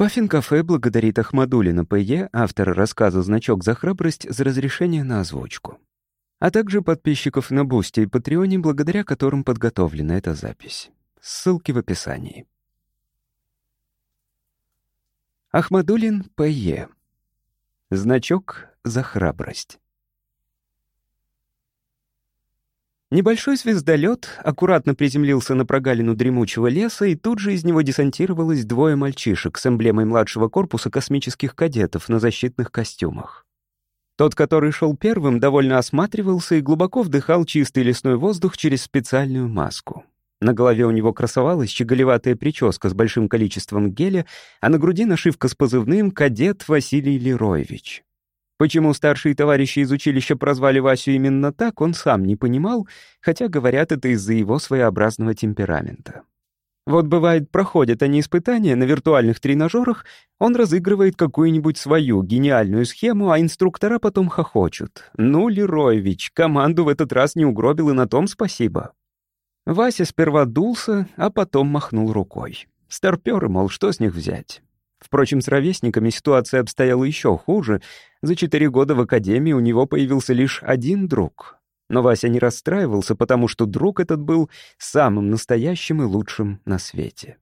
Паффин-кафе благодарит Ахмадулина П.Е., автора рассказа «Значок за храбрость» за разрешение на озвучку. А также подписчиков на Бусти и Патреоне, благодаря которым подготовлена эта запись. Ссылки в описании. Ахмадулин П.Е. Значок за храбрость. Небольшой звездолет аккуратно приземлился на прогалину дремучего леса, и тут же из него десантировалось двое мальчишек с эмблемой младшего корпуса космических кадетов на защитных костюмах. Тот, который шел первым, довольно осматривался и глубоко вдыхал чистый лесной воздух через специальную маску. На голове у него красовалась щеголеватая прическа с большим количеством геля, а на груди нашивка с позывным «Кадет Василий Лероевич». Почему старшие товарищи из училища прозвали Васю именно так, он сам не понимал, хотя говорят это из-за его своеобразного темперамента. Вот бывает, проходят они испытания на виртуальных тренажерах, он разыгрывает какую-нибудь свою гениальную схему, а инструктора потом хохочут. «Ну, Лероевич, команду в этот раз не угробил, и на том спасибо». Вася сперва дулся, а потом махнул рукой. Старпёры, мол, что с них взять? Впрочем, с ровесниками ситуация обстояла еще хуже. За четыре года в академии у него появился лишь один друг. Но Вася не расстраивался, потому что друг этот был самым настоящим и лучшим на свете.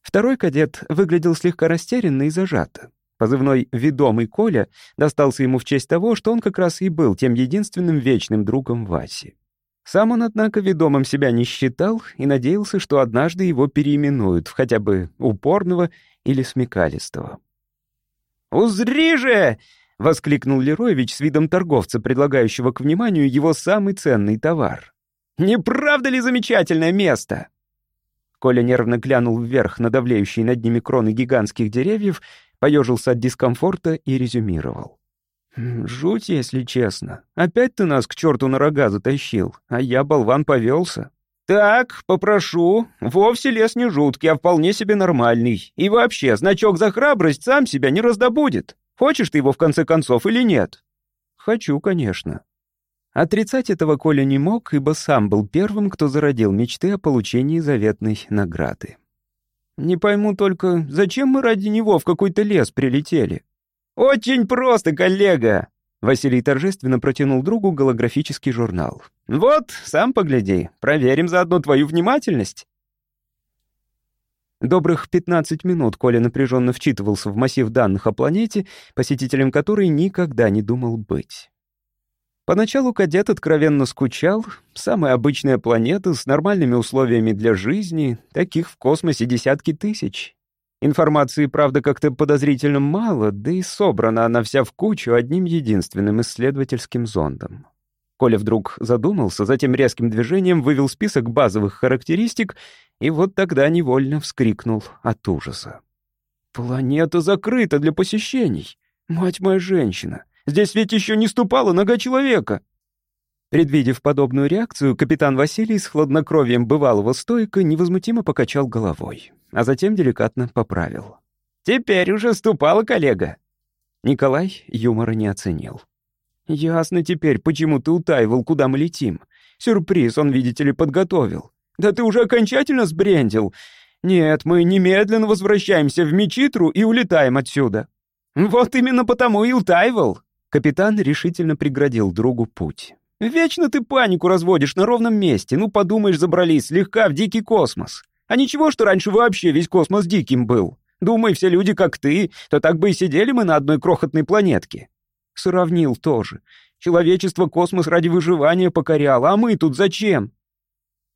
Второй кадет выглядел слегка растерянно и зажато. Позывной «Ведомый Коля» достался ему в честь того, что он как раз и был тем единственным вечным другом Васи. Сам он, однако, ведомым себя не считал и надеялся, что однажды его переименуют в хотя бы упорного или смекалистого. «Узри же!» — воскликнул Лероевич с видом торговца, предлагающего к вниманию его самый ценный товар. «Не правда ли замечательное место?» Коля нервно глянул вверх на давлеющие над ними кроны гигантских деревьев, поежился от дискомфорта и резюмировал. «Жуть, если честно. Опять ты нас к черту на рога затащил, а я, болван, повелся». «Так, попрошу. Вовсе лес не жуткий, а вполне себе нормальный. И вообще, значок за храбрость сам себя не раздобудет. Хочешь ты его в конце концов или нет?» «Хочу, конечно». Отрицать этого Коля не мог, ибо сам был первым, кто зародил мечты о получении заветной награды. «Не пойму только, зачем мы ради него в какой-то лес прилетели?» «Очень просто, коллега!» Василий торжественно протянул другу голографический журнал. «Вот, сам погляди, проверим заодно твою внимательность». Добрых 15 минут Коля напряженно вчитывался в массив данных о планете, посетителем которой никогда не думал быть. Поначалу кадет откровенно скучал. Самая обычная планета с нормальными условиями для жизни, таких в космосе десятки тысяч. Информации, правда, как-то подозрительно мало, да и собрана она вся в кучу одним единственным исследовательским зондом. Коля вдруг задумался, затем резким движением вывел список базовых характеристик и вот тогда невольно вскрикнул от ужаса. «Планета закрыта для посещений! Мать моя женщина! Здесь ведь еще не ступала нога человека!» Предвидев подобную реакцию, капитан Василий с хладнокровием бывалого стойка невозмутимо покачал головой а затем деликатно поправил. «Теперь уже ступала коллега». Николай юмора не оценил. «Ясно теперь, почему ты утаивал, куда мы летим. Сюрприз он, видите ли, подготовил. Да ты уже окончательно сбрендил. Нет, мы немедленно возвращаемся в Мечитру и улетаем отсюда». «Вот именно потому и утаивал». Капитан решительно преградил другу путь. «Вечно ты панику разводишь на ровном месте. Ну, подумаешь, забрались слегка в дикий космос. А ничего, что раньше вообще весь космос диким был. Думай, все люди как ты, то так бы и сидели мы на одной крохотной планетке. Сравнил тоже. Человечество космос ради выживания покоряло, а мы тут зачем?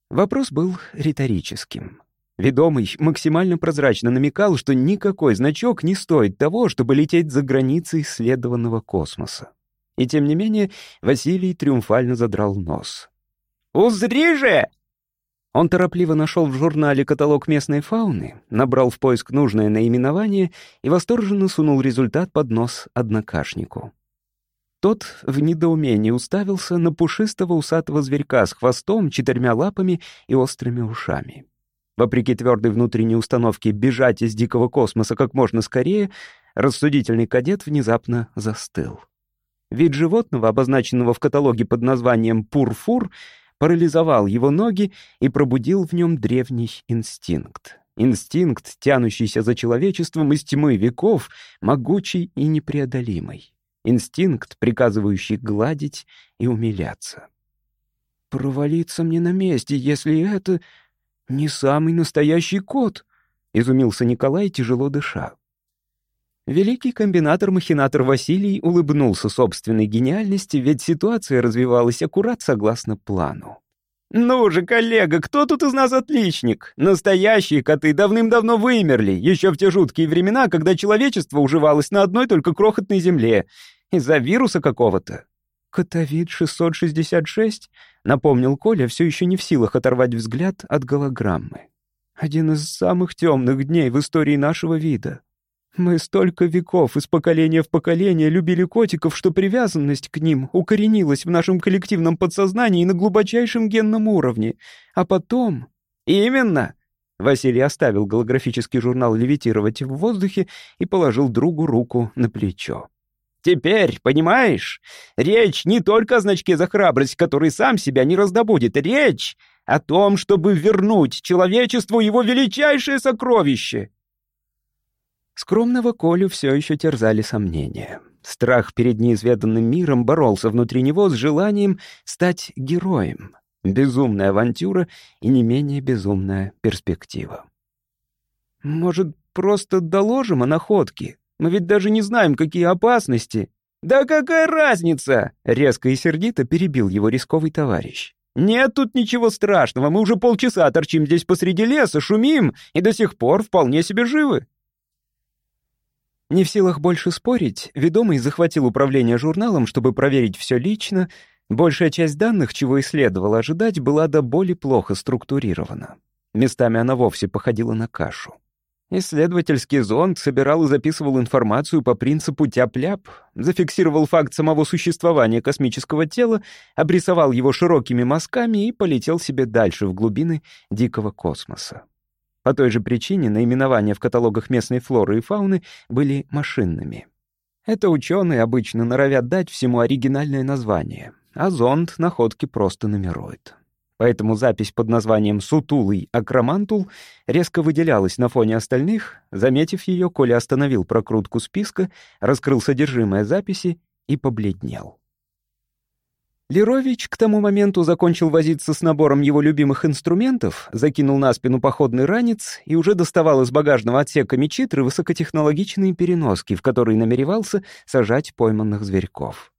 Вопрос был риторическим. Ведомый максимально прозрачно намекал, что никакой значок не стоит того, чтобы лететь за границы исследованного космоса. И тем не менее Василий триумфально задрал нос. «Узри же! Он торопливо нашел в журнале каталог местной фауны, набрал в поиск нужное наименование и восторженно сунул результат под нос однокашнику. Тот в недоумении уставился на пушистого усатого зверька с хвостом, четырьмя лапами и острыми ушами. Вопреки твердой внутренней установке бежать из дикого космоса как можно скорее, рассудительный кадет внезапно застыл. Вид животного, обозначенного в каталоге под названием «Пурфур», парализовал его ноги и пробудил в нем древний инстинкт. Инстинкт, тянущийся за человечеством из тьмы веков, могучий и непреодолимый. Инстинкт, приказывающий гладить и умиляться. «Провалиться мне на месте, если это не самый настоящий кот», — изумился Николай, тяжело дыша. Великий комбинатор-махинатор Василий улыбнулся собственной гениальности, ведь ситуация развивалась аккурат согласно плану. «Ну же, коллега, кто тут из нас отличник? Настоящие коты давным-давно вымерли, еще в те жуткие времена, когда человечество уживалось на одной только крохотной земле. Из-за вируса какого-то». «Котовид-666», — напомнил Коля, все еще не в силах оторвать взгляд от голограммы. «Один из самых темных дней в истории нашего вида. Мы столько веков из поколения в поколение любили котиков, что привязанность к ним укоренилась в нашем коллективном подсознании на глубочайшем генном уровне. А потом... Именно! Василий оставил голографический журнал левитировать в воздухе и положил другу руку на плечо. Теперь, понимаешь, речь не только о значке за храбрость, который сам себя не раздобудет. Речь о том, чтобы вернуть человечеству его величайшее сокровище Скромного Колю все еще терзали сомнения. Страх перед неизведанным миром боролся внутри него с желанием стать героем. Безумная авантюра и не менее безумная перспектива. «Может, просто доложим о находке? Мы ведь даже не знаем, какие опасности». «Да какая разница?» — резко и сердито перебил его рисковый товарищ. «Нет тут ничего страшного, мы уже полчаса торчим здесь посреди леса, шумим и до сих пор вполне себе живы. Не в силах больше спорить, ведомый захватил управление журналом, чтобы проверить все лично. Большая часть данных, чего и следовало ожидать, была до боли плохо структурирована. Местами она вовсе походила на кашу. Исследовательский зонд собирал и записывал информацию по принципу тяп-ляп, зафиксировал факт самого существования космического тела, обрисовал его широкими мазками и полетел себе дальше в глубины дикого космоса. По той же причине наименования в каталогах местной флоры и фауны были машинными. Это ученые обычно норовят дать всему оригинальное название, а зонд находки просто нумерует. Поэтому запись под названием «Сутулый акромантул» резко выделялась на фоне остальных. Заметив ее, Коля остановил прокрутку списка, раскрыл содержимое записи и побледнел. Лерович к тому моменту закончил возиться с набором его любимых инструментов, закинул на спину походный ранец и уже доставал из багажного отсека мечитры высокотехнологичные переноски, в которые намеревался сажать пойманных зверьков.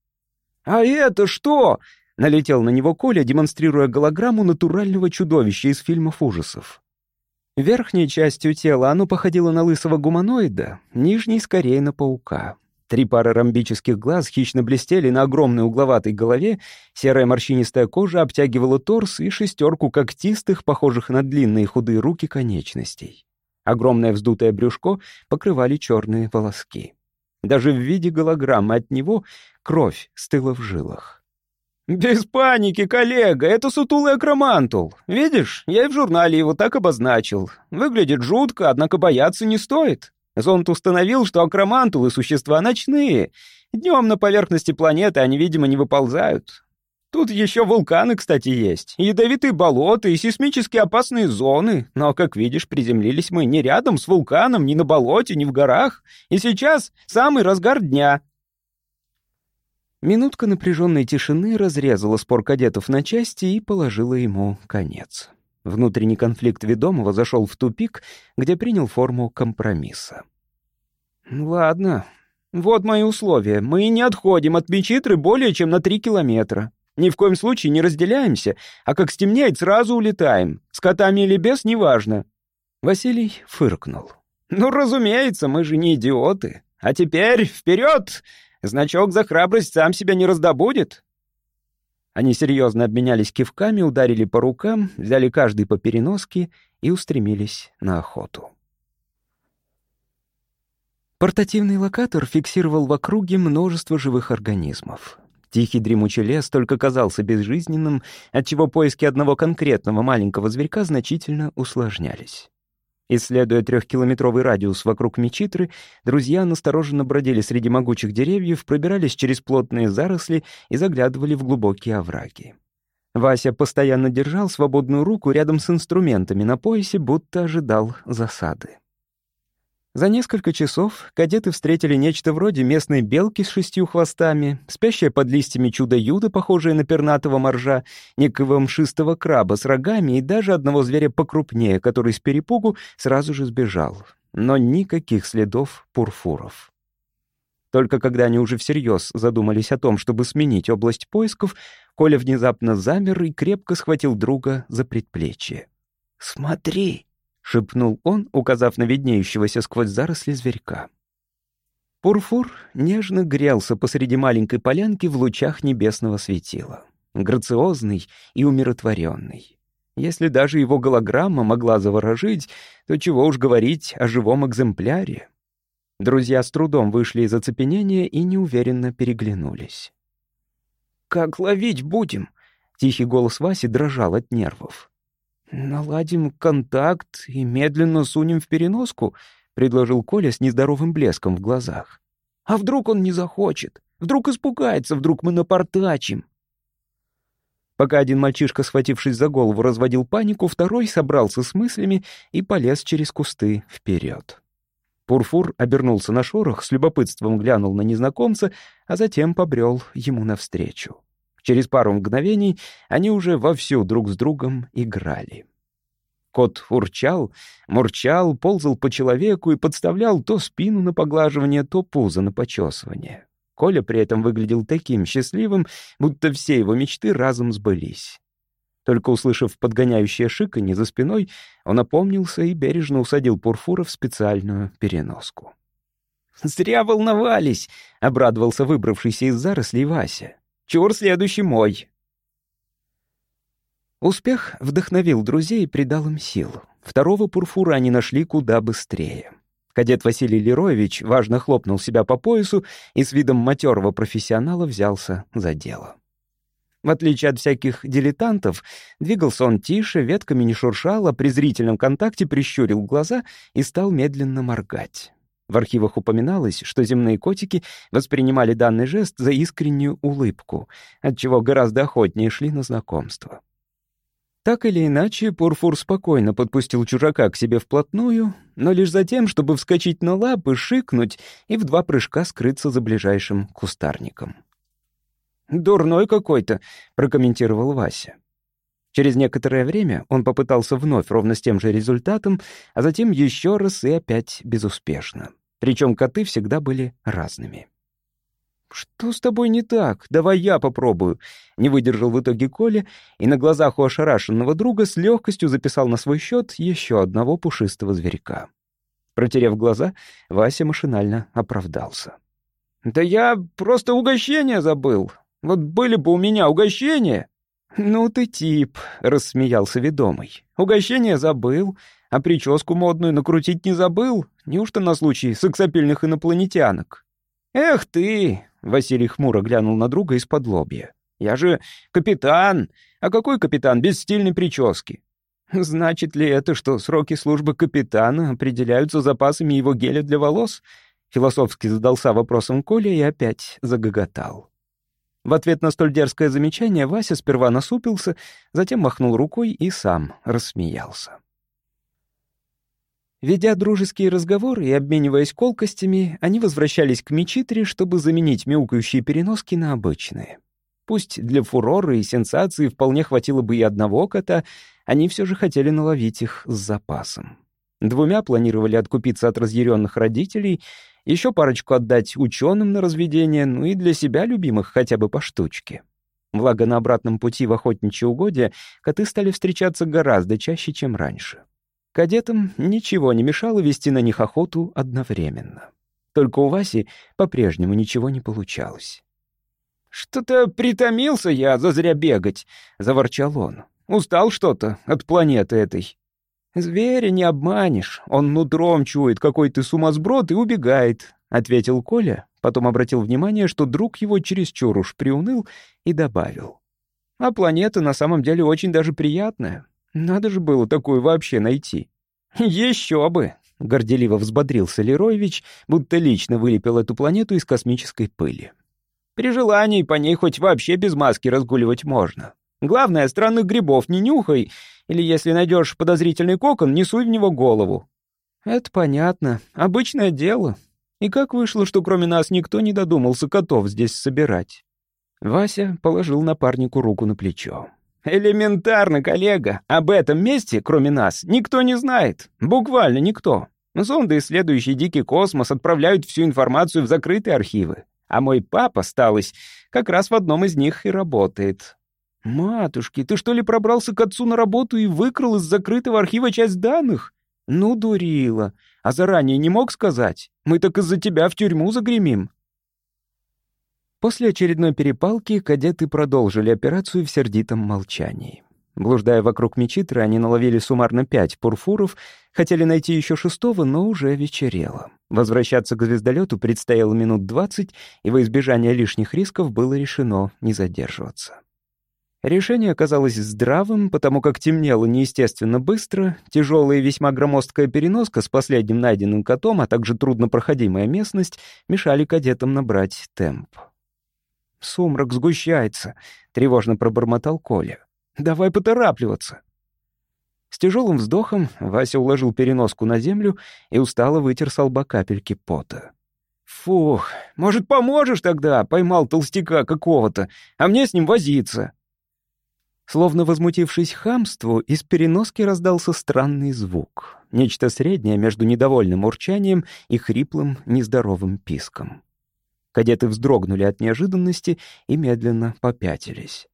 «А это что?» — налетел на него Коля, демонстрируя голограмму натурального чудовища из фильмов ужасов. Верхней частью тела оно походило на лысого гуманоида, нижней — скорее на паука. Три пары ромбических глаз хищно блестели на огромной угловатой голове, серая морщинистая кожа обтягивала торс и шестерку когтистых, похожих на длинные худые руки конечностей. Огромное вздутое брюшко покрывали черные волоски. Даже в виде голограммы от него кровь стыла в жилах. «Без паники, коллега, это сутулый акромантул. Видишь, я и в журнале его так обозначил. Выглядит жутко, однако бояться не стоит. Зонд установил, что акромантулы — существа ночные. Днем на поверхности планеты они, видимо, не выползают. Тут еще вулканы, кстати, есть, ядовитые болота и сейсмически опасные зоны. Но, как видишь, приземлились мы не рядом с вулканом, ни на болоте, ни в горах. И сейчас самый разгар дня. Минутка напряженной тишины разрезала спор кадетов на части и положила ему конец. Внутренний конфликт ведомого зашел в тупик, где принял форму компромисса. «Ладно, вот мои условия. Мы не отходим от Мечитры более чем на три километра. Ни в коем случае не разделяемся, а как стемнеет, сразу улетаем. С котами или без, неважно». Василий фыркнул. «Ну, разумеется, мы же не идиоты. А теперь вперед! Значок за храбрость сам себя не раздобудет. Они серьезно обменялись кивками, ударили по рукам, взяли каждый по переноске и устремились на охоту. Портативный локатор фиксировал в округе множество живых организмов. Тихий дремучий лес только казался безжизненным, отчего поиски одного конкретного маленького зверька значительно усложнялись. Исследуя трехкилометровый радиус вокруг Мечитры, друзья настороженно бродили среди могучих деревьев, пробирались через плотные заросли и заглядывали в глубокие овраги. Вася постоянно держал свободную руку рядом с инструментами на поясе, будто ожидал засады. За несколько часов кадеты встретили нечто вроде местной белки с шестью хвостами, спящее под листьями чудо-юда, похожее на пернатого моржа, некого мшистого краба с рогами и даже одного зверя покрупнее, который с перепугу сразу же сбежал. Но никаких следов пурфуров. Только когда они уже всерьез задумались о том, чтобы сменить область поисков, Коля внезапно замер и крепко схватил друга за предплечье. «Смотри!» — шепнул он, указав на виднеющегося сквозь заросли зверька. Пурфур нежно грелся посреди маленькой полянки в лучах небесного светила. Грациозный и умиротворенный. Если даже его голограмма могла заворожить, то чего уж говорить о живом экземпляре. Друзья с трудом вышли из оцепенения и неуверенно переглянулись. «Как ловить будем?» — тихий голос Васи дрожал от нервов. «Наладим контакт и медленно сунем в переноску», — предложил Коля с нездоровым блеском в глазах. «А вдруг он не захочет? Вдруг испугается, вдруг мы напортачим?» Пока один мальчишка, схватившись за голову, разводил панику, второй собрался с мыслями и полез через кусты вперед. Пурфур обернулся на шорох, с любопытством глянул на незнакомца, а затем побрел ему навстречу. Через пару мгновений они уже вовсю друг с другом играли. Кот урчал, мурчал, ползал по человеку и подставлял то спину на поглаживание, то пузо на почесывание. Коля при этом выглядел таким счастливым, будто все его мечты разом сбылись. Только услышав подгоняющее шиканье за спиной, он опомнился и бережно усадил Пурфура в специальную переноску. «Зря волновались!» — обрадовался выбравшийся из зарослей Вася. «Чур следующий мой!» Успех вдохновил друзей и придал им сил. Второго Пурфура они нашли куда быстрее. Кадет Василий Лероевич важно хлопнул себя по поясу и с видом матерого профессионала взялся за дело. В отличие от всяких дилетантов, двигался он тише, ветками не шуршал, а при зрительном контакте прищурил глаза и стал медленно моргать. В архивах упоминалось, что земные котики воспринимали данный жест за искреннюю улыбку, отчего гораздо охотнее шли на знакомство. Так или иначе, Пурфур спокойно подпустил чужака к себе вплотную, но лишь за тем, чтобы вскочить на лапы, шикнуть и в два прыжка скрыться за ближайшим кустарником. «Дурной какой-то», — прокомментировал Вася. Через некоторое время он попытался вновь ровно с тем же результатом, а затем еще раз и опять безуспешно. Причем коты всегда были разными. «Что с тобой не так? Давай я попробую», — не выдержал в итоге Коля и на глазах у ошарашенного друга с легкостью записал на свой счет еще одного пушистого зверька. Протерев глаза, Вася машинально оправдался. «Да я просто угощение забыл. Вот были бы у меня угощения...» «Ну ты тип», — рассмеялся ведомый. «Угощение забыл, а прическу модную накрутить не забыл? Неужто на случай сексапильных инопланетянок?» «Эх ты!» — Василий хмуро глянул на друга из-под лобья. «Я же капитан! А какой капитан без стильной прически?» «Значит ли это, что сроки службы капитана определяются запасами его геля для волос?» Философски задался вопросом Коля и опять загоготал. В ответ на столь дерзкое замечание Вася сперва насупился, затем махнул рукой и сам рассмеялся. Ведя дружеские разговоры и обмениваясь колкостями, они возвращались к Мечитре, чтобы заменить мяукающие переноски на обычные. Пусть для фурора и сенсации вполне хватило бы и одного кота, они все же хотели наловить их с запасом. Двумя планировали откупиться от разъяренных родителей — еще парочку отдать ученым на разведение, ну и для себя любимых хотя бы по штучке. Благо, на обратном пути в охотничье угодья коты стали встречаться гораздо чаще, чем раньше. Кадетам ничего не мешало вести на них охоту одновременно. Только у Васи по-прежнему ничего не получалось. «Что-то притомился я зазря бегать», — заворчал он. «Устал что-то от планеты этой». «Зверя не обманешь. Он нутром чует, какой ты сумасброд, и убегает», — ответил Коля, потом обратил внимание, что друг его чересчур уж приуныл, и добавил. «А планета на самом деле очень даже приятная. Надо же было такую вообще найти». «Еще бы!» — горделиво взбодрился Лероевич, будто лично вылепил эту планету из космической пыли. «При желании по ней хоть вообще без маски разгуливать можно. Главное, странных грибов не нюхай, или если найдешь подозрительный кокон, не суй в него голову». «Это понятно. Обычное дело. И как вышло, что кроме нас никто не додумался котов здесь собирать?» Вася положил напарнику руку на плечо. «Элементарно, коллега. Об этом месте, кроме нас, никто не знает. Буквально никто. Зонды, исследующие дикий космос, отправляют всю информацию в закрытые архивы. А мой папа, сталось, как раз в одном из них и работает. «Матушки, ты что ли пробрался к отцу на работу и выкрал из закрытого архива часть данных? Ну, дурила. А заранее не мог сказать? Мы так из-за тебя в тюрьму загремим». После очередной перепалки кадеты продолжили операцию в сердитом молчании. Блуждая вокруг Мечитры, они наловили суммарно пять пурфуров, хотели найти еще шестого, но уже вечерело. Возвращаться к звездолету предстояло минут двадцать, и во избежание лишних рисков было решено не задерживаться. Решение оказалось здравым, потому как темнело неестественно быстро, тяжелая и весьма громоздкая переноска с последним найденным котом, а также труднопроходимая местность мешали кадетам набрать темп. «Сумрак сгущается», — тревожно пробормотал Коля. «Давай поторапливаться». С тяжелым вздохом Вася уложил переноску на землю и устало вытер с лба капельки пота. «Фух, может, поможешь тогда?» — поймал толстяка какого-то, а мне с ним возиться. Словно возмутившись хамству, из переноски раздался странный звук. Нечто среднее между недовольным урчанием и хриплым, нездоровым писком. Кадеты вздрогнули от неожиданности и медленно попятились.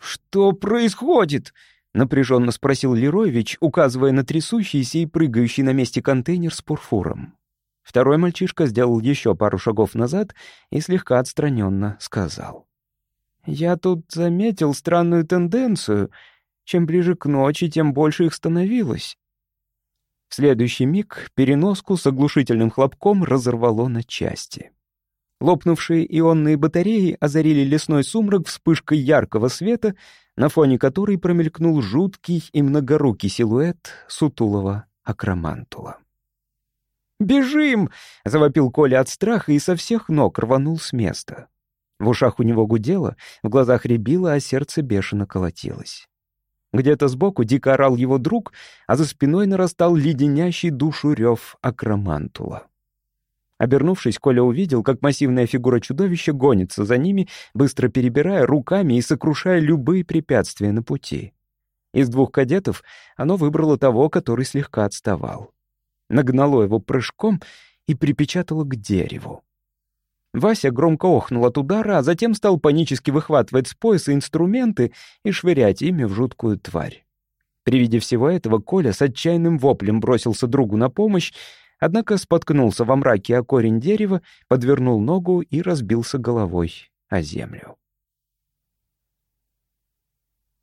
«Что происходит?» — напряженно спросил Лерович, указывая на трясущийся и прыгающий на месте контейнер с пурфуром. Второй мальчишка сделал еще пару шагов назад и слегка отстраненно сказал. «Я тут заметил странную тенденцию. Чем ближе к ночи, тем больше их становилось». В следующий миг переноску с оглушительным хлопком разорвало на части. Лопнувшие ионные батареи озарили лесной сумрак вспышкой яркого света, на фоне которой промелькнул жуткий и многорукий силуэт сутулого акромантула. «Бежим!» — завопил Коля от страха и со всех ног рванул с места. В ушах у него гудело, в глазах рябило, а сердце бешено колотилось. Где-то сбоку дико орал его друг, а за спиной нарастал леденящий душу рев акромантула. Обернувшись, Коля увидел, как массивная фигура чудовища гонится за ними, быстро перебирая руками и сокрушая любые препятствия на пути. Из двух кадетов оно выбрало того, который слегка отставал. Нагнало его прыжком и припечатало к дереву. Вася громко охнул от удара, а затем стал панически выхватывать с пояса инструменты и швырять ими в жуткую тварь. При виде всего этого Коля с отчаянным воплем бросился другу на помощь, Однако споткнулся во мраке о корень дерева, подвернул ногу и разбился головой о землю.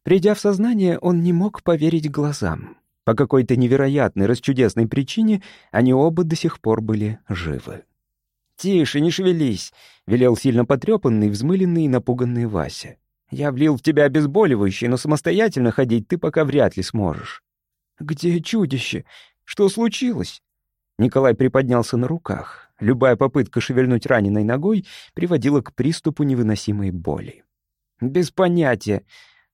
Придя в сознание, он не мог поверить глазам. По какой-то невероятной, расчудесной причине они оба до сих пор были живы. «Тише, не шевелись», — велел сильно потрепанный, взмыленный и напуганный Вася. «Я влил в тебя обезболивающее, но самостоятельно ходить ты пока вряд ли сможешь». «Где чудище? Что случилось?» Николай приподнялся на руках. Любая попытка шевельнуть раненой ногой приводила к приступу невыносимой боли. «Без понятия.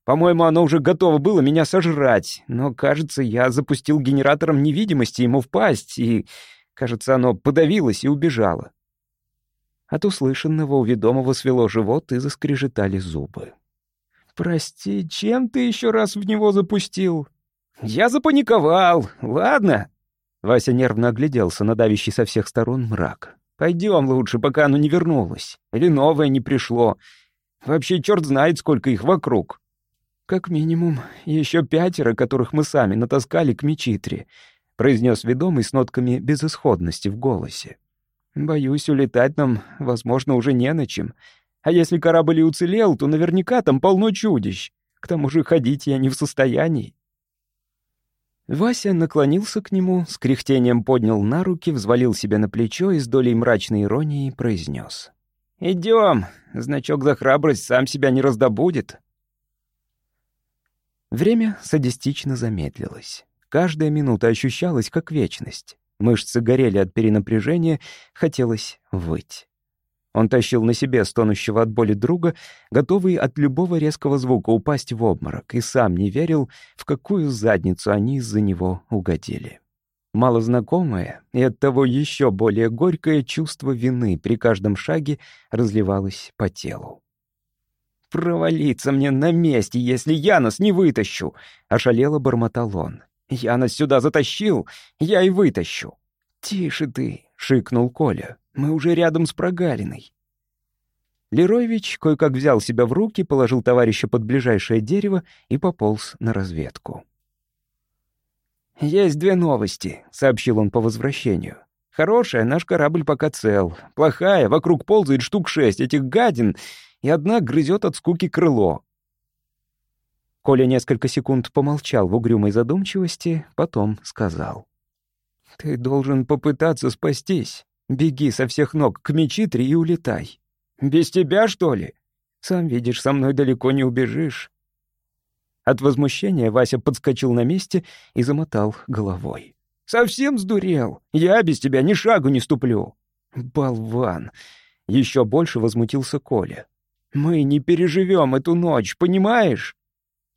По-моему, оно уже готово было меня сожрать, но, кажется, я запустил генератором невидимости ему в пасть, и, кажется, оно подавилось и убежало». От услышанного у ведомого свело живот и заскрежетали зубы. «Прости, чем ты еще раз в него запустил?» «Я запаниковал. Ладно, Вася нервно огляделся на давящий со всех сторон мрак. «Пойдем лучше, пока оно не вернулось. Или новое не пришло. Вообще черт знает, сколько их вокруг». «Как минимум, еще пятеро, которых мы сами натаскали к Мечитре», произнес ведомый с нотками безысходности в голосе. «Боюсь, улетать нам, возможно, уже не на чем. А если корабль и уцелел, то наверняка там полно чудищ. К тому же ходить я не в состоянии». Вася наклонился к нему, с кряхтением поднял на руки, взвалил себя на плечо и с долей мрачной иронии произнес. «Идем, значок за храбрость сам себя не раздобудет». Время садистично замедлилось. Каждая минута ощущалась как вечность. Мышцы горели от перенапряжения, хотелось выть. Он тащил на себе стонущего от боли друга, готовый от любого резкого звука упасть в обморок, и сам не верил, в какую задницу они из-за него угодили. Малознакомое и оттого еще более горькое чувство вины при каждом шаге разливалось по телу. «Провалиться мне на месте, если я нас не вытащу!» — ошалело бормотал он. «Я нас сюда затащил, я и вытащу!» «Тише ты!» — шикнул Коля. «Мы уже рядом с прогалиной». Лероевич кое-как взял себя в руки, положил товарища под ближайшее дерево и пополз на разведку. «Есть две новости», — сообщил он по возвращению. «Хорошая, наш корабль пока цел. Плохая, вокруг ползает штук шесть этих гадин, и одна грызет от скуки крыло». Коля несколько секунд помолчал в угрюмой задумчивости, потом сказал. «Ты должен попытаться спастись. Беги со всех ног к Мечитре и улетай. Без тебя, что ли? Сам видишь, со мной далеко не убежишь». От возмущения Вася подскочил на месте и замотал головой. «Совсем сдурел? Я без тебя ни шагу не ступлю!» «Болван!» — еще больше возмутился Коля. «Мы не переживем эту ночь, понимаешь?»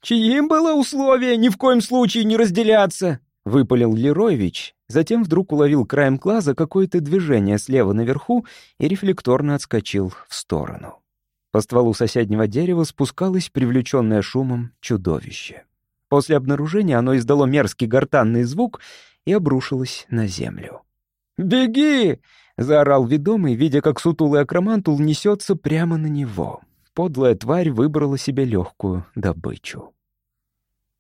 «Чьим было условие ни в коем случае не разделяться?» — выпалил Лероевич, затем вдруг уловил краем глаза какое-то движение слева наверху и рефлекторно отскочил в сторону. По стволу соседнего дерева спускалось привлеченное шумом чудовище. После обнаружения оно издало мерзкий гортанный звук и обрушилось на землю. «Беги!» — заорал ведомый, видя, как сутулый акромантул несется прямо на него. Подлая тварь выбрала себе легкую добычу.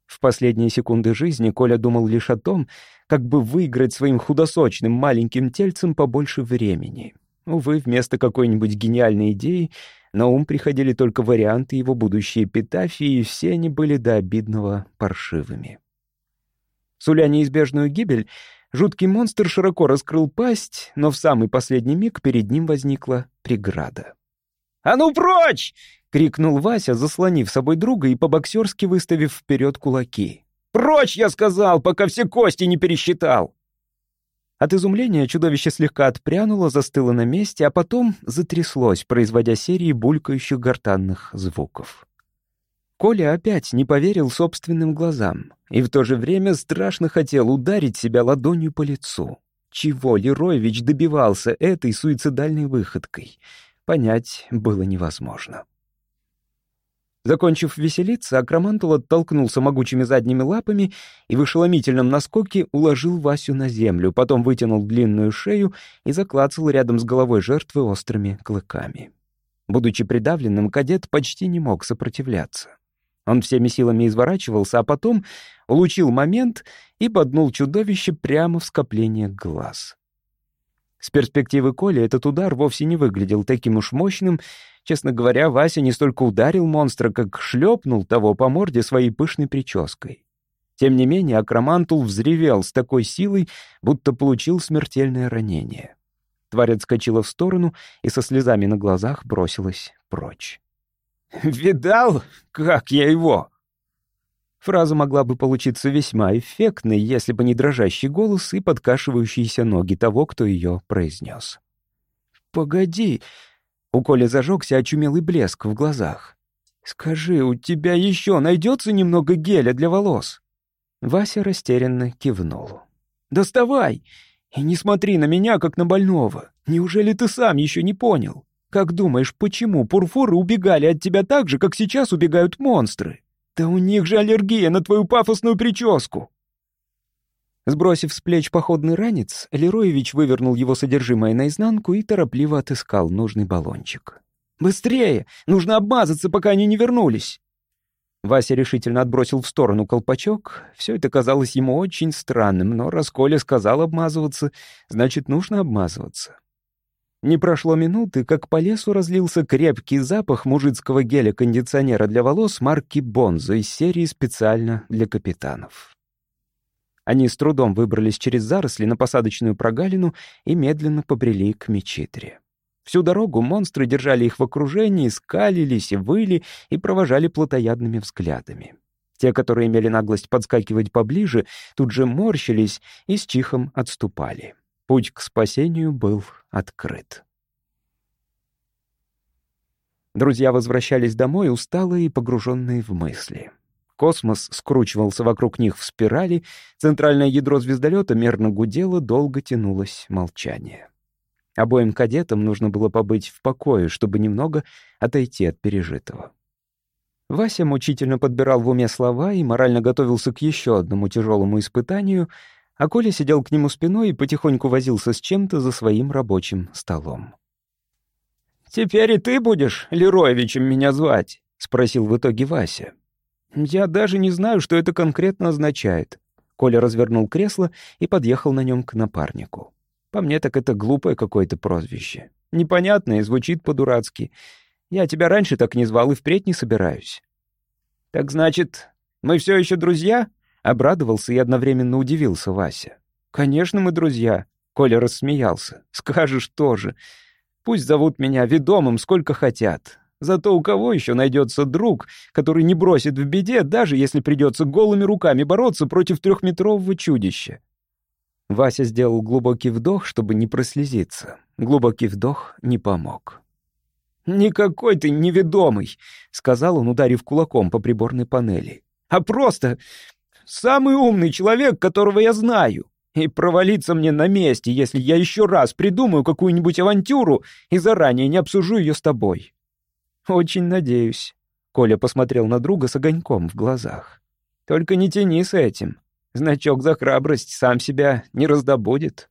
В последние секунды жизни Коля думал лишь о том, как бы выиграть своим худосочным маленьким тельцем побольше времени. Увы, вместо какой-нибудь гениальной идеи на ум приходили только варианты его будущей эпитафии, и все они были до обидного паршивыми. Суля неизбежную гибель, жуткий монстр широко раскрыл пасть, но в самый последний миг перед ним возникла преграда. «А ну прочь!» — крикнул Вася, заслонив собой друга и по-боксерски выставив вперед кулаки. «Прочь, я сказал, пока все кости не пересчитал!» От изумления чудовище слегка отпрянуло, застыло на месте, а потом затряслось, производя серии булькающих гортанных звуков. Коля опять не поверил собственным глазам и в то же время страшно хотел ударить себя ладонью по лицу. Чего Лероевич добивался этой суицидальной выходкой, понять было невозможно. Закончив веселиться, Акромантул оттолкнулся могучими задними лапами и в ошеломительном наскоке уложил Васю на землю, потом вытянул длинную шею и заклацал рядом с головой жертвы острыми клыками. Будучи придавленным, кадет почти не мог сопротивляться. Он всеми силами изворачивался, а потом улучил момент и боднул чудовище прямо в скопление глаз. С перспективы Коли этот удар вовсе не выглядел таким уж мощным, Честно говоря, Вася не столько ударил монстра, как шлепнул того по морде своей пышной прической. Тем не менее, Акромантул взревел с такой силой, будто получил смертельное ранение. Тварь отскочила в сторону и со слезами на глазах бросилась прочь. «Видал, как я его?» Фраза могла бы получиться весьма эффектной, если бы не дрожащий голос и подкашивающиеся ноги того, кто ее произнес. «Погоди», у Коли зажегся очумелый блеск в глазах. «Скажи, у тебя еще найдется немного геля для волос?» Вася растерянно кивнул. «Доставай! И не смотри на меня, как на больного. Неужели ты сам еще не понял? Как думаешь, почему пурфуры убегали от тебя так же, как сейчас убегают монстры? Да у них же аллергия на твою пафосную прическу!» Сбросив с плеч походный ранец, Лероевич вывернул его содержимое наизнанку и торопливо отыскал нужный баллончик. «Быстрее! Нужно обмазаться, пока они не вернулись!» Вася решительно отбросил в сторону колпачок. Все это казалось ему очень странным, но раз Коля сказал обмазываться, значит, нужно обмазываться. Не прошло минуты, как по лесу разлился крепкий запах мужицкого геля-кондиционера для волос марки «Бонзо» из серии специально для капитанов. Они с трудом выбрались через заросли на посадочную прогалину и медленно побрели к Мечитре. Всю дорогу монстры держали их в окружении, скалились и выли и провожали плотоядными взглядами. Те, которые имели наглость подскакивать поближе, тут же морщились и с чихом отступали. Путь к спасению был открыт. Друзья возвращались домой, усталые и погруженные в мысли. Космос скручивался вокруг них в спирали, центральное ядро звездолета мерно гудело, долго тянулось молчание. Обоим кадетам нужно было побыть в покое, чтобы немного отойти от пережитого. Вася мучительно подбирал в уме слова и морально готовился к еще одному тяжелому испытанию, а Коля сидел к нему спиной и потихоньку возился с чем-то за своим рабочим столом. «Теперь и ты будешь Лероевичем меня звать?» — спросил в итоге Вася. «Я даже не знаю, что это конкретно означает». Коля развернул кресло и подъехал на нем к напарнику. «По мне так это глупое какое-то прозвище. Непонятное, звучит по-дурацки. Я тебя раньше так не звал и впредь не собираюсь». «Так значит, мы все еще друзья?» — обрадовался и одновременно удивился Вася. «Конечно, мы друзья», — Коля рассмеялся. «Скажешь тоже. Пусть зовут меня ведомым сколько хотят. Зато у кого еще найдется друг, который не бросит в беде, даже если придется голыми руками бороться против трехметрового чудища?» Вася сделал глубокий вдох, чтобы не прослезиться. Глубокий вдох не помог. «Никакой ты неведомый», — сказал он, ударив кулаком по приборной панели. «А просто самый умный человек, которого я знаю. И провалиться мне на месте, если я еще раз придумаю какую-нибудь авантюру и заранее не обсужу ее с тобой». «Очень надеюсь», — Коля посмотрел на друга с огоньком в глазах. «Только не тяни с этим. Значок за храбрость сам себя не раздобудет».